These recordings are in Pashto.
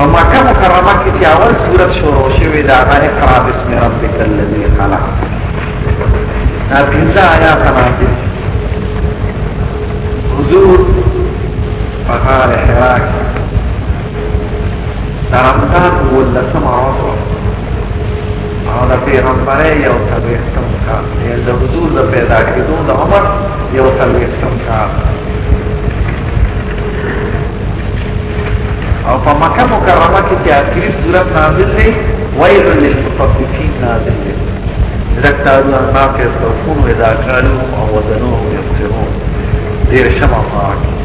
او مکه مکرمه کې چې اول صورت شروع شوې دا هغه اقرا بسم ربک الذی خلق دا پنځه آیات باندې حضور په غار حرا کې د رمضان ولسمه ورځ او د پیغمبرۍ یو څلوېښتم کال دی د حضور د پیدا کېدو د عمر یو څلوېښتم کال او په مکه مکرمه کې چې اخري صورت نازل دی ویل للمطففین نازل دی ذکر الله ما کې استغفرون وذاکرون او وزنون یبصرون دیر شمع پاک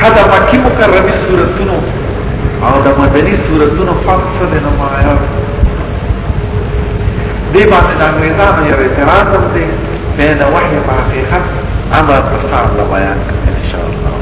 حتی مکی مکرمی صورتونو او د مدنی صورتونو فرق څه دی نو مایا دی باندې د انګریزانو یو اعتراض هم دی بین وحی په حقیقت امر په سار له بیان ان شاء الله